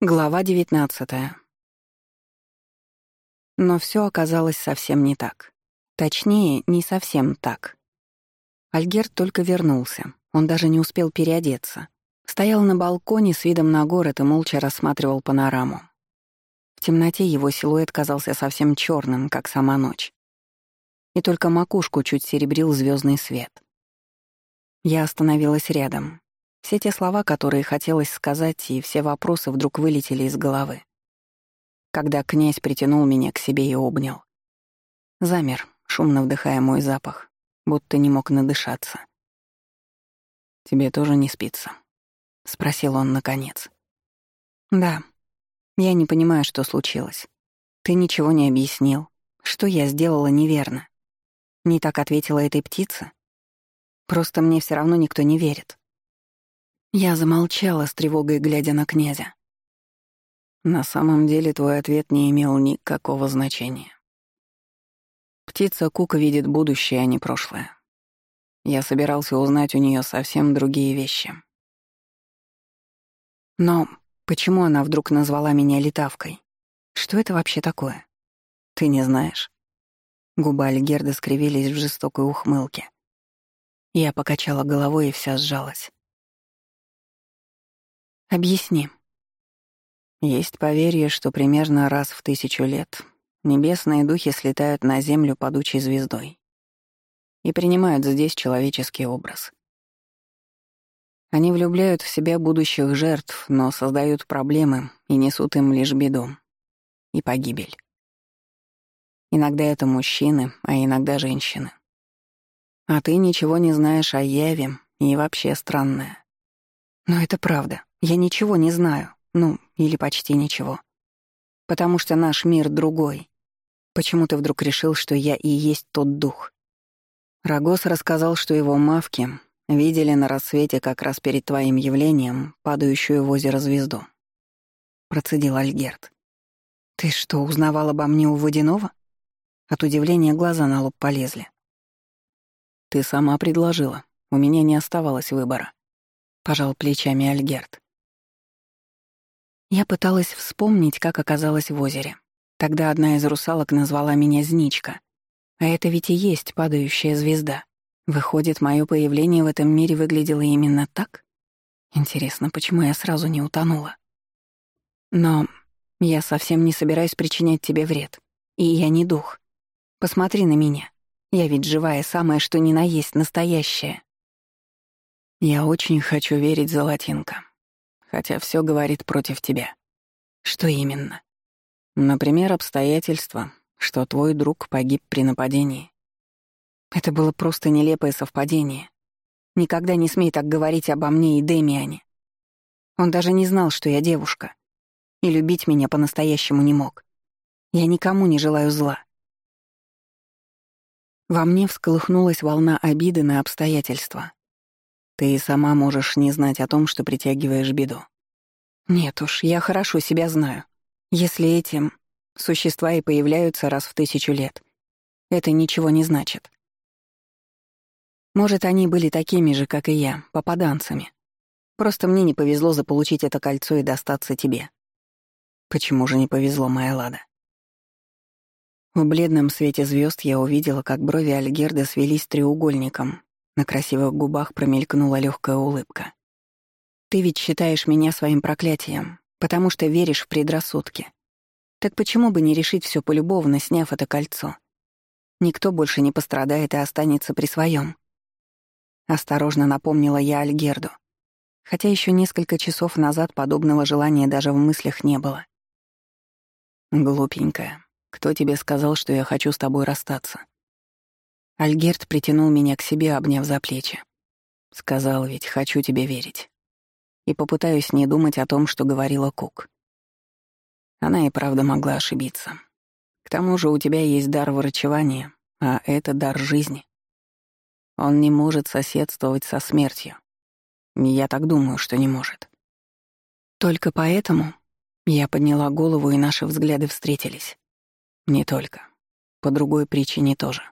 Глава девятнадцатая. Но все оказалось совсем не так. Точнее, не совсем так. Альгерт только вернулся. Он даже не успел переодеться. Стоял на балконе с видом на город и молча рассматривал панораму. В темноте его силуэт казался совсем черным, как сама ночь. И только макушку чуть серебрил звездный свет. Я остановилась рядом, все те слова, которые хотелось сказать, и все вопросы вдруг вылетели из головы. Когда князь притянул меня к себе и обнял. Замер, шумно вдыхая мой запах, будто не мог надышаться. «Тебе тоже не спится?» — спросил он наконец. «Да. Я не понимаю, что случилось. Ты ничего не объяснил. Что я сделала неверно? Не так ответила этой птице? Просто мне все равно никто не верит. Я замолчала с тревогой, глядя на князя. На самом деле твой ответ не имел никакого значения. Птица Кука видит будущее, а не прошлое. Я собирался узнать у нее совсем другие вещи. Но почему она вдруг назвала меня летавкой? Что это вообще такое? Ты не знаешь? Губы Альгерда скривились в жестокой ухмылке. Я покачала головой и вся сжалась. Объясни. Есть поверье, что примерно раз в тысячу лет небесные духи слетают на Землю падучей звездой и принимают здесь человеческий образ. Они влюбляют в себя будущих жертв, но создают проблемы и несут им лишь беду и погибель. Иногда это мужчины, а иногда женщины. А ты ничего не знаешь о Яве и вообще странное. Но это правда. Я ничего не знаю. Ну, или почти ничего. Потому что наш мир другой. Почему ты вдруг решил, что я и есть тот дух? Рогос рассказал, что его мавки видели на рассвете как раз перед твоим явлением падающую в озеро звезду. Процедил Альгерт. Ты что, узнавал обо мне у Водянова? От удивления глаза на лоб полезли. Ты сама предложила. У меня не оставалось выбора. Пожал плечами Альгерт. Я пыталась вспомнить, как оказалась в озере. Тогда одна из русалок назвала меня Зничка. А это ведь и есть падающая звезда. Выходит, мое появление в этом мире выглядело именно так? Интересно, почему я сразу не утонула? Но я совсем не собираюсь причинять тебе вред. И я не дух. Посмотри на меня. Я ведь живая, самое что ни на есть, настоящая. Я очень хочу верить, Золотинка хотя все говорит против тебя. Что именно? Например, обстоятельства, что твой друг погиб при нападении. Это было просто нелепое совпадение. Никогда не смей так говорить обо мне и Демиане. Он даже не знал, что я девушка. И любить меня по-настоящему не мог. Я никому не желаю зла. Во мне всколыхнулась волна обиды на обстоятельства. Ты и сама можешь не знать о том, что притягиваешь беду. Нет уж, я хорошо себя знаю. Если этим существа и появляются раз в тысячу лет, это ничего не значит. Может, они были такими же, как и я, попаданцами. Просто мне не повезло заполучить это кольцо и достаться тебе. Почему же не повезло, моя Лада? В бледном свете звезд я увидела, как брови Альгерда свелись треугольником, на красивых губах промелькнула легкая улыбка. «Ты ведь считаешь меня своим проклятием, потому что веришь в предрассудки. Так почему бы не решить все полюбовно, сняв это кольцо? Никто больше не пострадает и останется при своем. Осторожно напомнила я Альгерду, хотя еще несколько часов назад подобного желания даже в мыслях не было. «Глупенькая, кто тебе сказал, что я хочу с тобой расстаться?» Альгерт притянул меня к себе, обняв за плечи. Сказал ведь, хочу тебе верить. И попытаюсь не думать о том, что говорила Кук. Она и правда могла ошибиться. К тому же у тебя есть дар врачевания, а это дар жизни. Он не может соседствовать со смертью. Я так думаю, что не может. Только поэтому я подняла голову, и наши взгляды встретились. Не только. По другой причине тоже.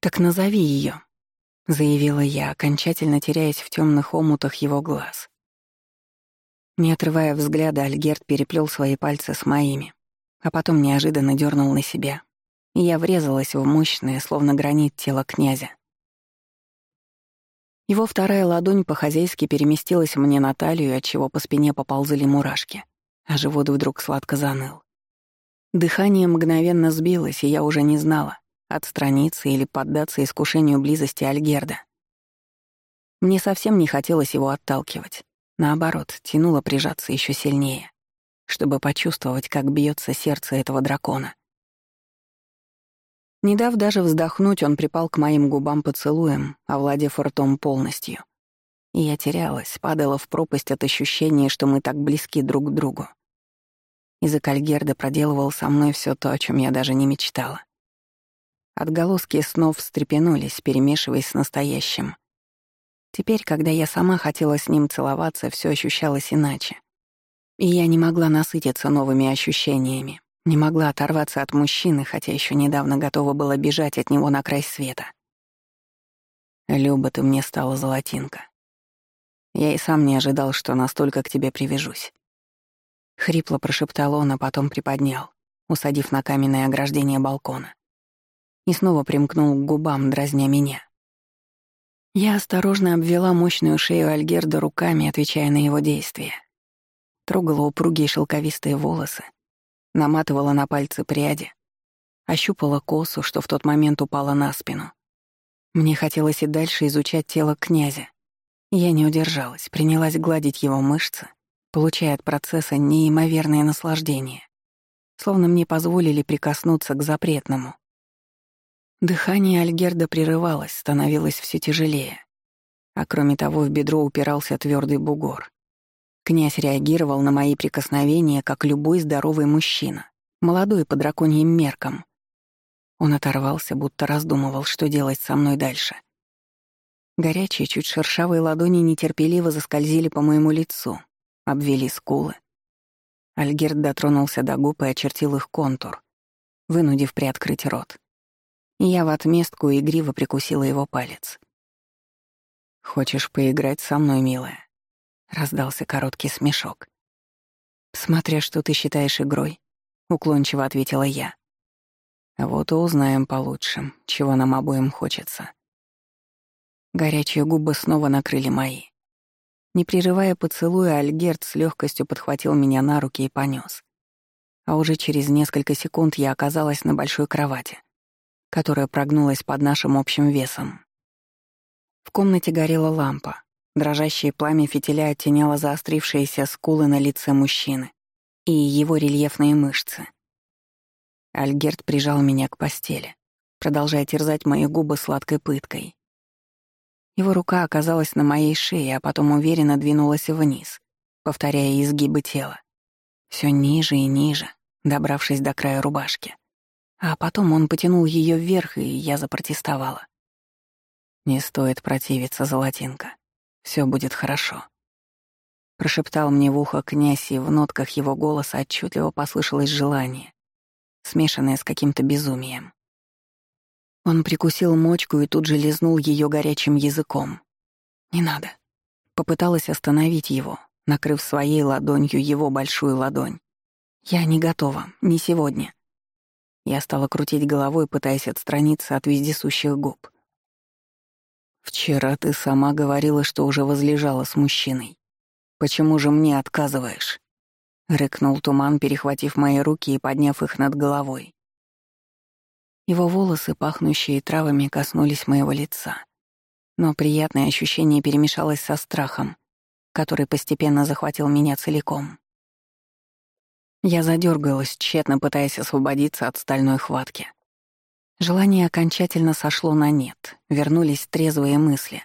«Так назови ее, заявила я, окончательно теряясь в темных омутах его глаз. Не отрывая взгляда, Альгерт переплел свои пальцы с моими, а потом неожиданно дернул на себя, и я врезалась в мощное, словно гранит тело князя. Его вторая ладонь по-хозяйски переместилась мне на талию, отчего по спине поползли мурашки, а живот вдруг сладко заныл. Дыхание мгновенно сбилось, и я уже не знала, отстраниться или поддаться искушению близости Альгерда. Мне совсем не хотелось его отталкивать. Наоборот, тянуло прижаться еще сильнее, чтобы почувствовать, как бьется сердце этого дракона. Не дав даже вздохнуть, он припал к моим губам поцелуем, овладев ртом полностью. И я терялась, падала в пропасть от ощущения, что мы так близки друг к другу. Язык Альгерда проделывал со мной все то, о чем я даже не мечтала. Отголоски снов встрепенулись, перемешиваясь с настоящим. Теперь, когда я сама хотела с ним целоваться, все ощущалось иначе. И я не могла насытиться новыми ощущениями, не могла оторваться от мужчины, хотя еще недавно готова была бежать от него на край света. «Люба, ты мне стала золотинка. Я и сам не ожидал, что настолько к тебе привяжусь». Хрипло прошептал он, а потом приподнял, усадив на каменное ограждение балкона. И снова примкнул к губам, дразня меня. Я осторожно обвела мощную шею Альгерда руками, отвечая на его действия. Трогала упругие шелковистые волосы, наматывала на пальцы пряди, ощупала косу, что в тот момент упала на спину. Мне хотелось и дальше изучать тело князя. Я не удержалась, принялась гладить его мышцы, получая от процесса неимоверное наслаждение, словно мне позволили прикоснуться к запретному. Дыхание Альгерда прерывалось, становилось все тяжелее. А кроме того, в бедро упирался твердый бугор. Князь реагировал на мои прикосновения, как любой здоровый мужчина, молодой по драконьим меркам. Он оторвался, будто раздумывал, что делать со мной дальше. Горячие, чуть шершавые ладони нетерпеливо заскользили по моему лицу, обвели скулы. Альгерд дотронулся до губ и очертил их контур, вынудив приоткрыть рот. Я в отместку игриво прикусила его палец. «Хочешь поиграть со мной, милая?» Раздался короткий смешок. «Смотря что ты считаешь игрой», — уклончиво ответила я. «Вот и узнаем получше, чего нам обоим хочется». Горячие губы снова накрыли мои. Не прерывая поцелуя, Альгерт с легкостью подхватил меня на руки и понес. А уже через несколько секунд я оказалась на большой кровати, которая прогнулась под нашим общим весом. В комнате горела лампа, Дрожащее пламя фитиля оттеняло заострившиеся скулы на лице мужчины и его рельефные мышцы. Альгерт прижал меня к постели, продолжая терзать мои губы сладкой пыткой. Его рука оказалась на моей шее, а потом уверенно двинулась вниз, повторяя изгибы тела. Все ниже и ниже, добравшись до края рубашки. А потом он потянул ее вверх, и я запротестовала. «Не стоит противиться, Золотинка. Все будет хорошо. Прошептал мне в ухо князь, и в нотках его голоса отчетливо послышалось желание, смешанное с каким-то безумием. Он прикусил мочку и тут же лизнул ее горячим языком. «Не надо». Попыталась остановить его, накрыв своей ладонью его большую ладонь. «Я не готова, не сегодня». Я стала крутить головой, пытаясь отстраниться от вездесущих губ. «Вчера ты сама говорила, что уже возлежала с мужчиной. Почему же мне отказываешь?» Рыкнул туман, перехватив мои руки и подняв их над головой. Его волосы, пахнущие травами, коснулись моего лица. Но приятное ощущение перемешалось со страхом, который постепенно захватил меня целиком. Я задергалась, тщетно пытаясь освободиться от стальной хватки. Желание окончательно сошло на нет, вернулись трезвые мысли.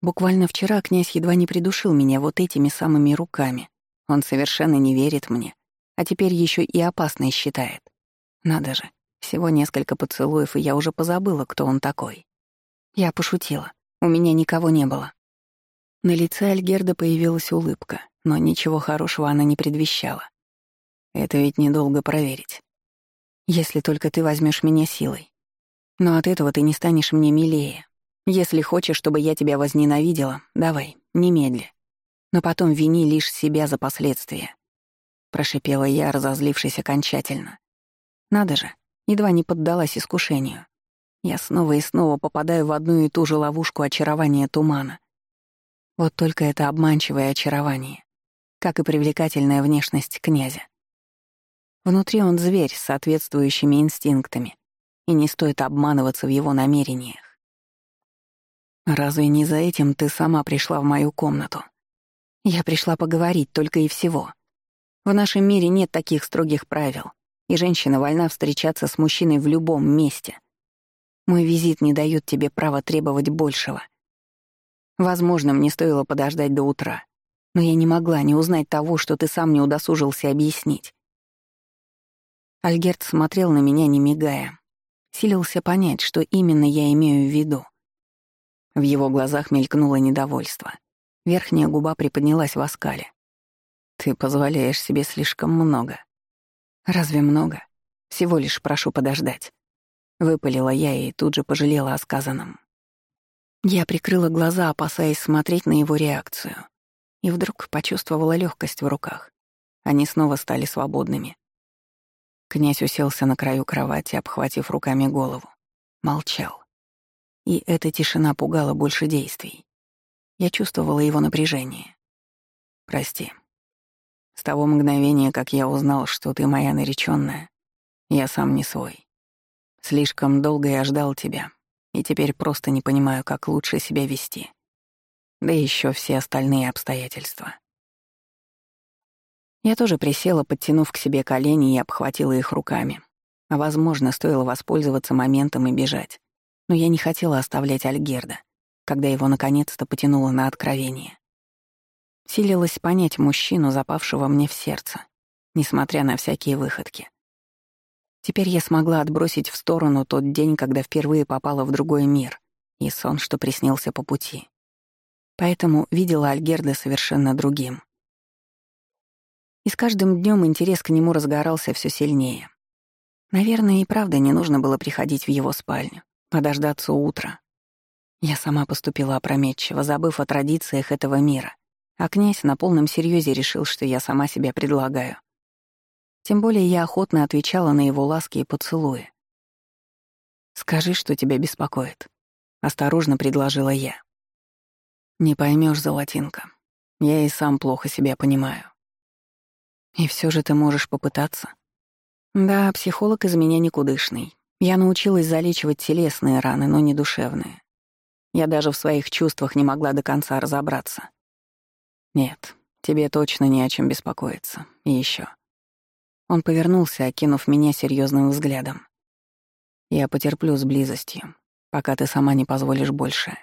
Буквально вчера князь едва не придушил меня вот этими самыми руками. Он совершенно не верит мне, а теперь еще и опасной считает. Надо же, всего несколько поцелуев, и я уже позабыла, кто он такой. Я пошутила, у меня никого не было. На лице Альгерда появилась улыбка, но ничего хорошего она не предвещала. Это ведь недолго проверить. Если только ты возьмешь меня силой. Но от этого ты не станешь мне милее. Если хочешь, чтобы я тебя возненавидела, давай, немедли. но потом вини лишь себя за последствия. Прошипела я, разозлившись окончательно. Надо же, едва не поддалась искушению. Я снова и снова попадаю в одну и ту же ловушку очарования тумана. Вот только это обманчивое очарование, как и привлекательная внешность князя. Внутри он зверь с соответствующими инстинктами, и не стоит обманываться в его намерениях. «Разве не за этим ты сама пришла в мою комнату?» «Я пришла поговорить только и всего. В нашем мире нет таких строгих правил, и женщина вольна встречаться с мужчиной в любом месте. Мой визит не дает тебе права требовать большего. Возможно, мне стоило подождать до утра, но я не могла не узнать того, что ты сам не удосужился объяснить. Альгерт смотрел на меня, не мигая. Силился понять, что именно я имею в виду. В его глазах мелькнуло недовольство. Верхняя губа приподнялась в оскале. «Ты позволяешь себе слишком много». «Разве много? Всего лишь прошу подождать». Выпалила я и тут же пожалела о сказанном. Я прикрыла глаза, опасаясь смотреть на его реакцию. И вдруг почувствовала легкость в руках. Они снова стали свободными. Князь уселся на краю кровати, обхватив руками голову. Молчал. И эта тишина пугала больше действий. Я чувствовала его напряжение. «Прости. С того мгновения, как я узнал, что ты моя наречённая, я сам не свой. Слишком долго я ждал тебя, и теперь просто не понимаю, как лучше себя вести. Да еще все остальные обстоятельства. Я тоже присела, подтянув к себе колени и обхватила их руками. А, возможно, стоило воспользоваться моментом и бежать. Но я не хотела оставлять Альгерда, когда его наконец-то потянуло на откровение. Силилась понять мужчину, запавшего мне в сердце, несмотря на всякие выходки. Теперь я смогла отбросить в сторону тот день, когда впервые попала в другой мир, и сон, что приснился по пути. Поэтому видела Альгерда совершенно другим. И с каждым днем интерес к нему разгорался все сильнее. Наверное, и правда не нужно было приходить в его спальню, а дождаться утра. Я сама поступила опрометчиво, забыв о традициях этого мира, а князь на полном серьезе решил, что я сама себя предлагаю — тем более я охотно отвечала на его ласки и поцелуи. «Скажи, что тебя беспокоит», — осторожно предложила я. «Не поймешь, золотинка. Я и сам плохо себя понимаю». «И все же ты можешь попытаться?» «Да, психолог из меня никудышный. Я научилась залечивать телесные раны, но не душевные. Я даже в своих чувствах не могла до конца разобраться. Нет, тебе точно не о чем беспокоиться. И еще. Он повернулся, окинув меня серьезным взглядом. «Я потерплю с близостью, пока ты сама не позволишь больше.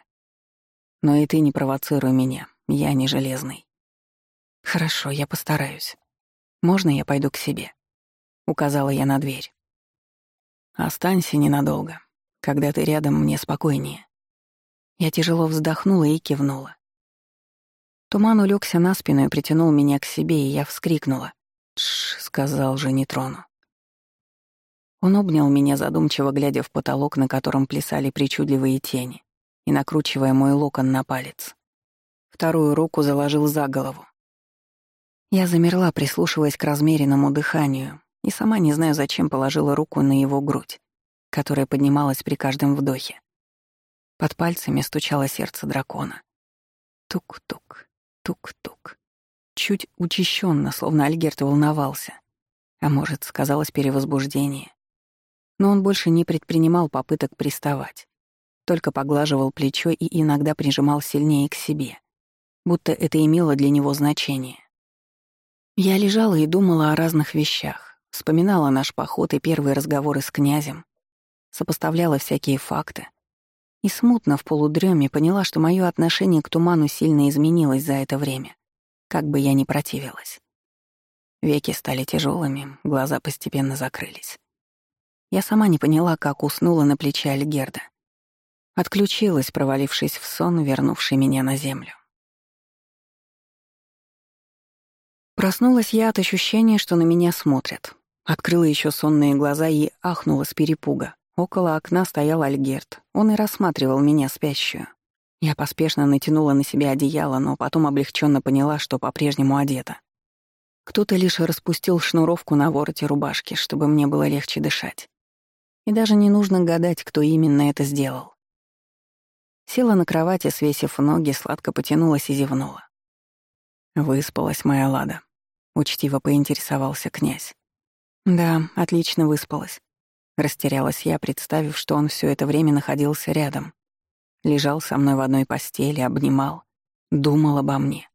Но и ты не провоцируй меня, я не железный». «Хорошо, я постараюсь. Можно я пойду к себе?» — указала я на дверь. «Останься ненадолго. Когда ты рядом, мне спокойнее». Я тяжело вздохнула и кивнула. Туман улегся на спину и притянул меня к себе, и я вскрикнула. «Тш», — сказал же, не трону. Он обнял меня, задумчиво глядя в потолок, на котором плясали причудливые тени, и накручивая мой локон на палец. Вторую руку заложил за голову. Я замерла, прислушиваясь к размеренному дыханию, и сама не знаю, зачем положила руку на его грудь, которая поднималась при каждом вдохе. Под пальцами стучало сердце дракона. Тук-тук, тук-тук чуть учащенно, словно Альгерт волновался. А может, сказалось перевозбуждение. Но он больше не предпринимал попыток приставать. Только поглаживал плечо и иногда прижимал сильнее к себе. Будто это имело для него значение. Я лежала и думала о разных вещах. Вспоминала наш поход и первые разговоры с князем. Сопоставляла всякие факты. И смутно в полудреме поняла, что мое отношение к туману сильно изменилось за это время как бы я ни противилась. Веки стали тяжелыми, глаза постепенно закрылись. Я сама не поняла, как уснула на плече Альгерда. Отключилась, провалившись в сон, вернувший меня на землю. Проснулась я от ощущения, что на меня смотрят. Открыла еще сонные глаза и ахнула с перепуга. Около окна стоял Альгерт. Он и рассматривал меня спящую. Я поспешно натянула на себя одеяло, но потом облегченно поняла, что по-прежнему одета. Кто-то лишь распустил шнуровку на вороте рубашки, чтобы мне было легче дышать. И даже не нужно гадать, кто именно это сделал. Села на кровати, свесив ноги, сладко потянулась и зевнула. «Выспалась моя Лада», — учтиво поинтересовался князь. «Да, отлично выспалась». Растерялась я, представив, что он все это время находился рядом. Лежал со мной в одной постели, обнимал, думал обо мне.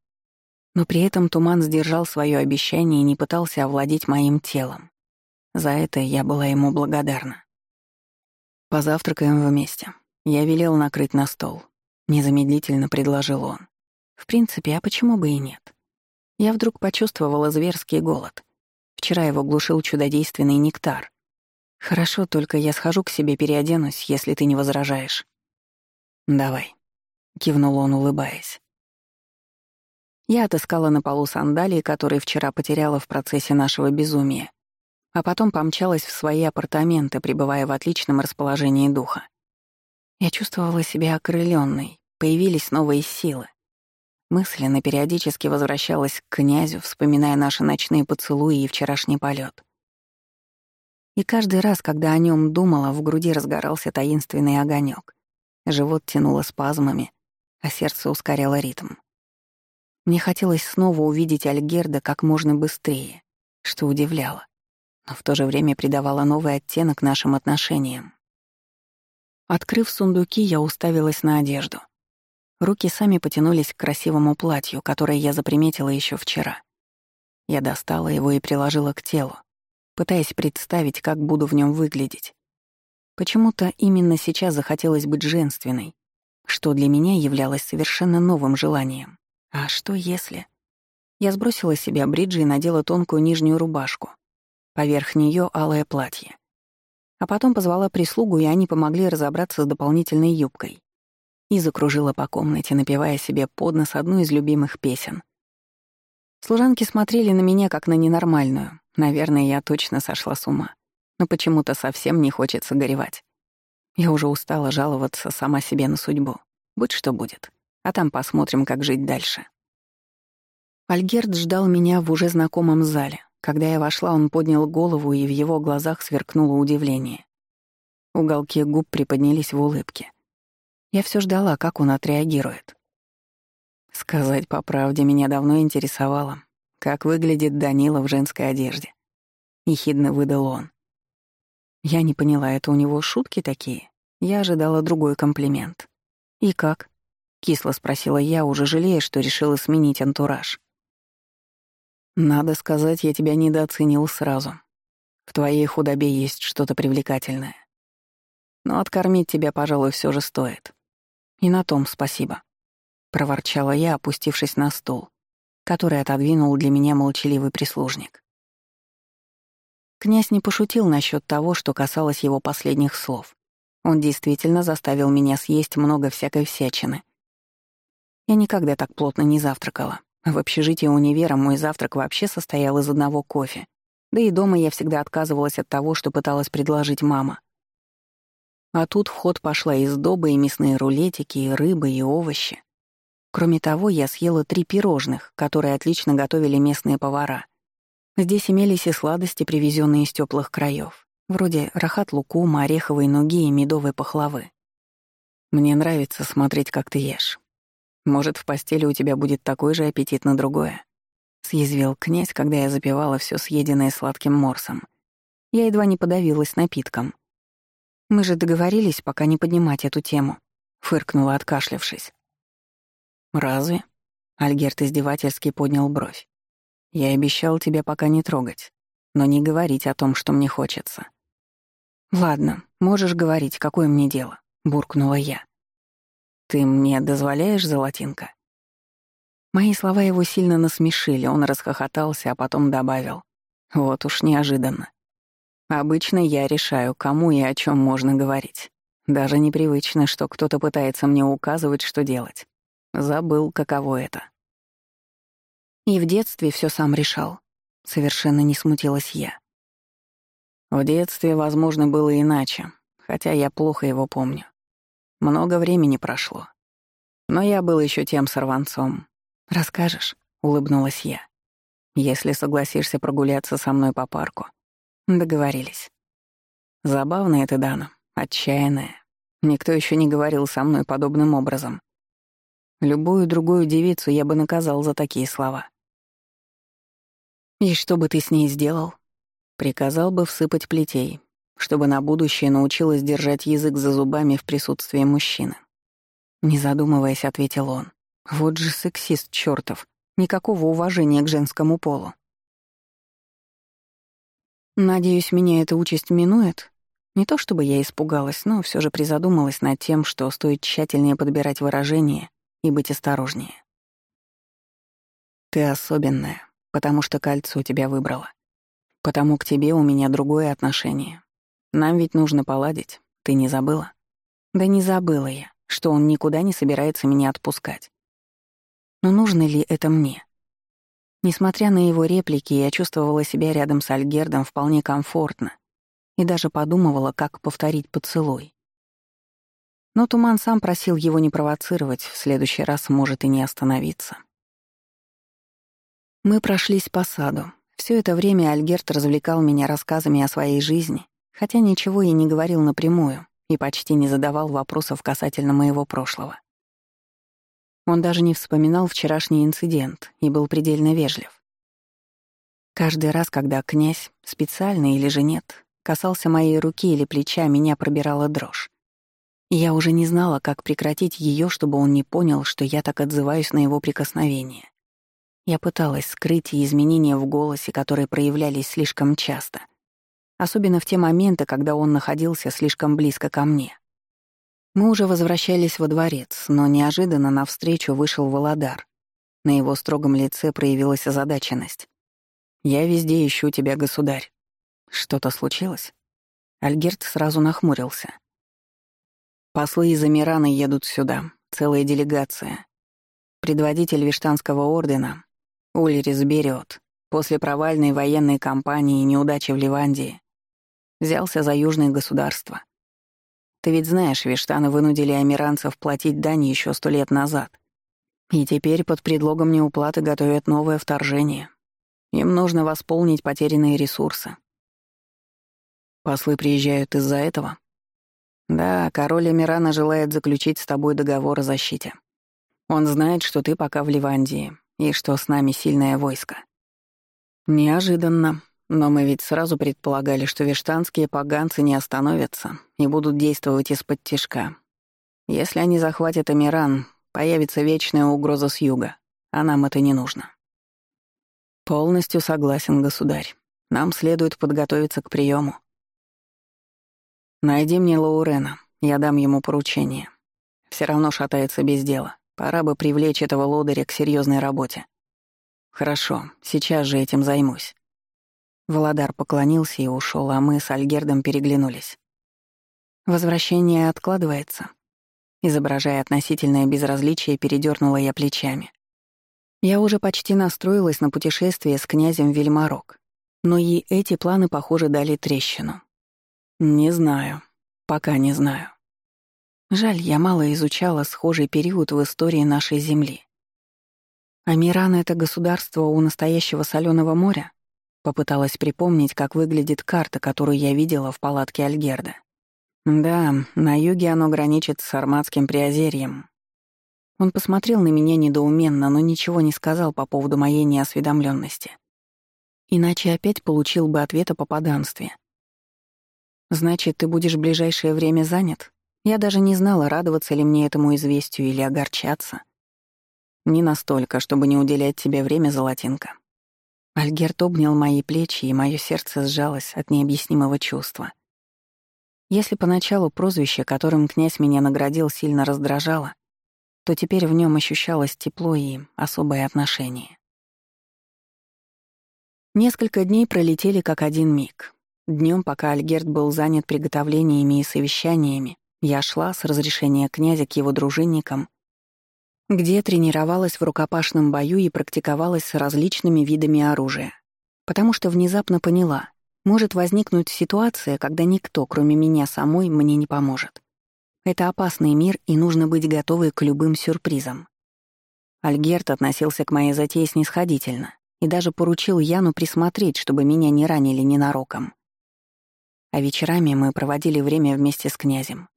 Но при этом туман сдержал свое обещание и не пытался овладеть моим телом. За это я была ему благодарна. «Позавтракаем вместе», я велел накрыть на стол. Незамедлительно предложил он. В принципе, а почему бы и нет? Я вдруг почувствовала зверский голод. Вчера его глушил чудодейственный нектар. Хорошо, только я схожу к себе переоденусь, если ты не возражаешь. Давай, кивнул он, улыбаясь. Я отыскала на полу сандалии, которые вчера потеряла в процессе нашего безумия, а потом помчалась в свои апартаменты, пребывая в отличном расположении духа. Я чувствовала себя окрыленной, появились новые силы. Мысленно периодически возвращалась к князю, вспоминая наши ночные поцелуи и вчерашний полет. И каждый раз, когда о нем думала, в груди разгорался таинственный огонек. Живот тянуло спазмами, а сердце ускоряло ритм. Мне хотелось снова увидеть Альгерда как можно быстрее, что удивляло, но в то же время придавало новый оттенок нашим отношениям. Открыв сундуки, я уставилась на одежду. Руки сами потянулись к красивому платью, которое я заприметила еще вчера. Я достала его и приложила к телу, пытаясь представить, как буду в нем выглядеть. Почему-то именно сейчас захотелось быть женственной, что для меня являлось совершенно новым желанием. А что если... Я сбросила с себя бриджи и надела тонкую нижнюю рубашку. Поверх нее алое платье. А потом позвала прислугу, и они помогли разобраться с дополнительной юбкой. И закружила по комнате, напевая себе под нос одну из любимых песен. Служанки смотрели на меня как на ненормальную. Наверное, я точно сошла с ума. Но почему-то совсем не хочется горевать. Я уже устала жаловаться сама себе на судьбу. Будь что будет. А там посмотрим, как жить дальше. Альгерд ждал меня в уже знакомом зале, когда я вошла, он поднял голову, и в его глазах сверкнуло удивление. Уголки губ приподнялись в улыбке. Я все ждала, как он отреагирует. Сказать по правде, меня давно интересовало, как выглядит Данила в женской одежде. Ехидно выдал он. Я не поняла, это у него шутки такие? Я ожидала другой комплимент. «И как?» — кисло спросила я, уже жалея, что решила сменить антураж. Надо сказать, я тебя недооценил сразу. В твоей худобе есть что-то привлекательное. Но откормить тебя, пожалуй, все же стоит. И на том спасибо. Проворчала я, опустившись на стул, который отодвинул для меня молчаливый прислужник. Князь не пошутил насчет того, что касалось его последних слов. Он действительно заставил меня съесть много всякой всячины. Я никогда так плотно не завтракала. В общежитии универа мой завтрак вообще состоял из одного кофе. Да и дома я всегда отказывалась от того, что пыталась предложить мама. А тут в ход пошла и сдоба, и мясные рулетики, и рыба, и овощи. Кроме того, я съела три пирожных, которые отлично готовили местные повара. Здесь имелись и сладости, привезенные из теплых краев, вроде рахат-лукума, ореховой нуги и медовой пахлавы. Мне нравится смотреть, как ты ешь. Может, в постели у тебя будет такой же аппетит на другое?» — съязвил князь, когда я запивала все съеденное сладким морсом. Я едва не подавилась напитком. «Мы же договорились пока не поднимать эту тему», — фыркнула, откашлявшись. «Разве?» — Альгерт издевательски поднял бровь. «Я обещал тебя пока не трогать, но не говорить о том, что мне хочется». «Ладно, можешь говорить, какое мне дело», — буркнула я. «Ты мне дозволяешь, золотинка?» Мои слова его сильно насмешили, он расхохотался, а потом добавил. Вот уж неожиданно. Обычно я решаю, кому и о чем можно говорить. Даже непривычно, что кто-то пытается мне указывать, что делать. Забыл, каково это. И в детстве все сам решал. Совершенно не смутилась я. В детстве, возможно, было иначе, хотя я плохо его помню. Много времени прошло. Но я был еще тем сорванцом. «Расскажешь?» — улыбнулась я. «Если согласишься прогуляться со мной по парку». Договорились. Забавная ты, Дана, отчаянная. Никто еще не говорил со мной подобным образом. Любую другую девицу я бы наказал за такие слова. И что бы ты с ней сделал? Приказал бы всыпать плетей, чтобы на будущее научилась держать язык за зубами в присутствии мужчины. Не задумываясь, ответил он. Вот же сексист чёртов. Никакого уважения к женскому полу. Надеюсь, меня эта участь минует? Не то чтобы я испугалась, но все же призадумалась над тем, что стоит тщательнее подбирать выражения и быть осторожнее. Ты особенная, потому что кольцо тебя выбрало. Потому к тебе у меня другое отношение. Нам ведь нужно поладить. Ты не забыла? Да не забыла я, что он никуда не собирается меня отпускать. Но нужно ли это мне? Несмотря на его реплики, я чувствовала себя рядом с Альгердом вполне комфортно и даже подумывала, как повторить поцелуй. Но Туман сам просил его не провоцировать, в следующий раз может и не остановиться. Мы прошлись по саду. Все это время Альгерт развлекал меня рассказами о своей жизни, хотя ничего и не говорил напрямую и почти не задавал вопросов касательно моего прошлого. Он даже не вспоминал вчерашний инцидент и был предельно вежлив. Каждый раз, когда князь, специально или же нет, касался моей руки или плеча, меня пробирала дрожь. Я уже не знала, как прекратить ее, чтобы он не понял, что я так отзываюсь на его прикосновение. Я пыталась скрыть изменения в голосе, которые проявлялись слишком часто, особенно в те моменты, когда он находился слишком близко ко мне. Мы уже возвращались во дворец, но неожиданно навстречу вышел Володар. На его строгом лице проявилась озадаченность. «Я везде ищу тебя, государь. Что-то случилось?» Альгерт сразу нахмурился. «Послы из Амирана едут сюда, целая делегация. Предводитель Виштанского ордена, Ульрис Бериот, после провальной военной кампании и неудачи в Ливандии, взялся за южные государства. Ты ведь знаешь, Виштаны вынудили амиранцев платить дань еще сто лет назад. И теперь под предлогом неуплаты готовят новое вторжение. Им нужно восполнить потерянные ресурсы. Послы приезжают из-за этого? Да, король Амирана желает заключить с тобой договор о защите. Он знает, что ты пока в Ливандии, и что с нами сильное войско. Неожиданно, но мы ведь сразу предполагали, что вештанские поганцы не остановятся и будут действовать из-под тишка. Если они захватят Амиран, появится вечная угроза с юга, а нам это не нужно. Полностью согласен, государь. Нам следует подготовиться к приему. Найди мне Лаурена, я дам ему поручение. Все равно шатается без дела. Пора бы привлечь этого лодыря к серьезной работе. Хорошо, сейчас же этим займусь. Володар поклонился и ушел, а мы с Альгердом переглянулись. Возвращение откладывается. Изображая относительное безразличие, передернула я плечами. Я уже почти настроилась на путешествие с князем Вельмарок, но и эти планы, похоже, дали трещину. Не знаю. Пока не знаю. Жаль, я мало изучала схожий период в истории нашей Земли. Амиран — это государство у настоящего соленого моря? Попыталась припомнить, как выглядит карта, которую я видела в палатке Альгерда. Да, на юге оно граничит с Арматским Приозерьем. Он посмотрел на меня недоуменно, но ничего не сказал по поводу моей неосведомленности. Иначе опять получил бы ответ о попаданстве. «Значит, ты будешь в ближайшее время занят?» Я даже не знала, радоваться ли мне этому известию или огорчаться. Не настолько, чтобы не уделять тебе время, Золотинка. Альгерт обнял мои плечи, и мое сердце сжалось от необъяснимого чувства. Если поначалу прозвище, которым князь меня наградил, сильно раздражало, то теперь в нем ощущалось тепло и особое отношение. Несколько дней пролетели как один миг. Днем, пока Альгерт был занят приготовлениями и совещаниями, я шла с разрешения князя к его дружинникам где тренировалась в рукопашном бою и практиковалась с различными видами оружия. Потому что внезапно поняла, может возникнуть ситуация, когда никто, кроме меня самой, мне не поможет. Это опасный мир, и нужно быть готовой к любым сюрпризам. Альгерт относился к моей затее снисходительно и даже поручил Яну присмотреть, чтобы меня не ранили ненароком. А вечерами мы проводили время вместе с князем.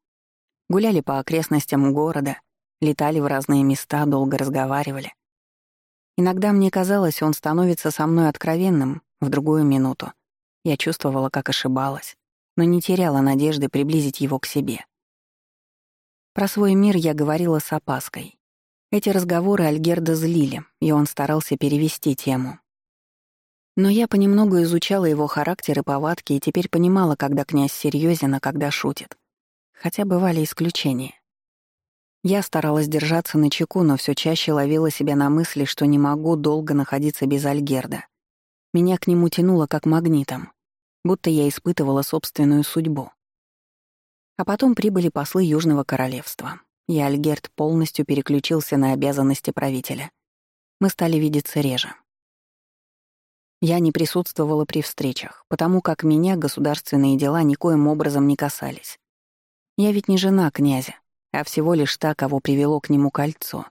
Гуляли по окрестностям города, летали в разные места, долго разговаривали. Иногда мне казалось, он становится со мной откровенным в другую минуту. Я чувствовала, как ошибалась, но не теряла надежды приблизить его к себе. Про свой мир я говорила с опаской. Эти разговоры Альгерда злили, и он старался перевести тему. Но я понемногу изучала его характер и повадки и теперь понимала, когда князь серьезен, а когда шутит. Хотя бывали исключения. Я старалась держаться на чеку, но все чаще ловила себя на мысли, что не могу долго находиться без Альгерда. Меня к нему тянуло как магнитом, будто я испытывала собственную судьбу. А потом прибыли послы Южного Королевства, и Альгерд полностью переключился на обязанности правителя. Мы стали видеться реже. Я не присутствовала при встречах, потому как меня государственные дела никоим образом не касались. Я ведь не жена князя, а всего лишь та, кого привело к нему кольцо.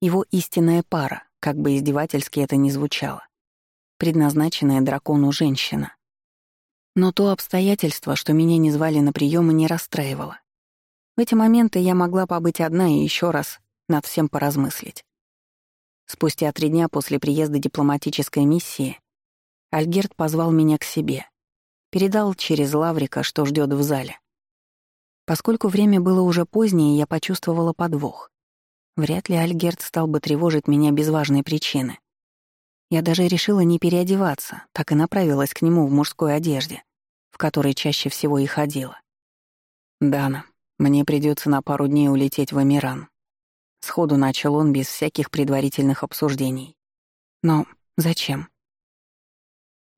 Его истинная пара, как бы издевательски это ни звучало. Предназначенная дракону женщина. Но то обстоятельство, что меня не звали на приемы, не расстраивало. В эти моменты я могла побыть одна и еще раз над всем поразмыслить. Спустя три дня после приезда дипломатической миссии Альгерт позвал меня к себе. Передал через Лаврика, что ждет в зале. Поскольку время было уже позднее, я почувствовала подвох. Вряд ли Альгерт стал бы тревожить меня без важной причины. Я даже решила не переодеваться, так и направилась к нему в мужской одежде, в которой чаще всего и ходила. «Дана, мне придется на пару дней улететь в Эмиран». Сходу начал он без всяких предварительных обсуждений. «Но зачем?»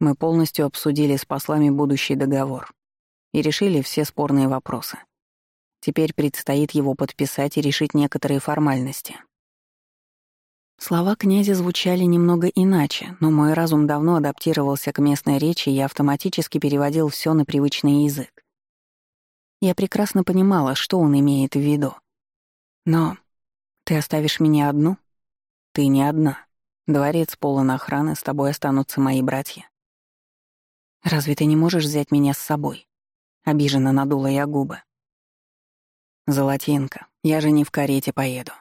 Мы полностью обсудили с послами будущий договор и решили все спорные вопросы. Теперь предстоит его подписать и решить некоторые формальности. Слова князя звучали немного иначе, но мой разум давно адаптировался к местной речи и автоматически переводил все на привычный язык. Я прекрасно понимала, что он имеет в виду. Но ты оставишь меня одну? Ты не одна. Дворец полон охраны, с тобой останутся мои братья. Разве ты не можешь взять меня с собой? Обиженно надула я губы. «Золотинка, я же не в карете поеду.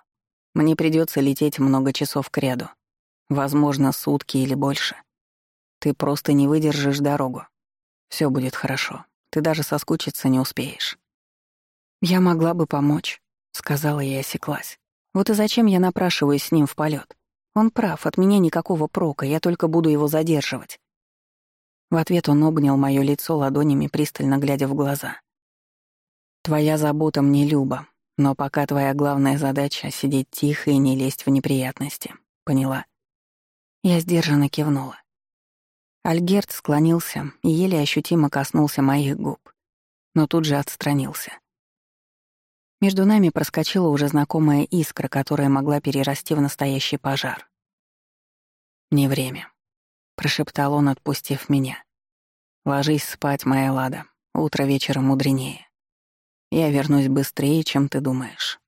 Мне придется лететь много часов к ряду. Возможно, сутки или больше. Ты просто не выдержишь дорогу. Все будет хорошо. Ты даже соскучиться не успеешь». «Я могла бы помочь», — сказала и осеклась. «Вот и зачем я напрашиваюсь с ним в полет? Он прав, от меня никакого прока, я только буду его задерживать». В ответ он обнял моё лицо ладонями, пристально глядя в глаза. Твоя забота мне люба, но пока твоя главная задача — сидеть тихо и не лезть в неприятности. Поняла?» Я сдержанно кивнула. Альгерт склонился и еле ощутимо коснулся моих губ, но тут же отстранился. Между нами проскочила уже знакомая искра, которая могла перерасти в настоящий пожар. «Не время», — прошептал он, отпустив меня. «Ложись спать, моя Лада, утро вечера мудренее». Я вернусь быстрее, чем ты думаешь.